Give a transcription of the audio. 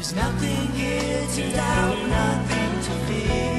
There's nothing here to doubt, nothing to fear.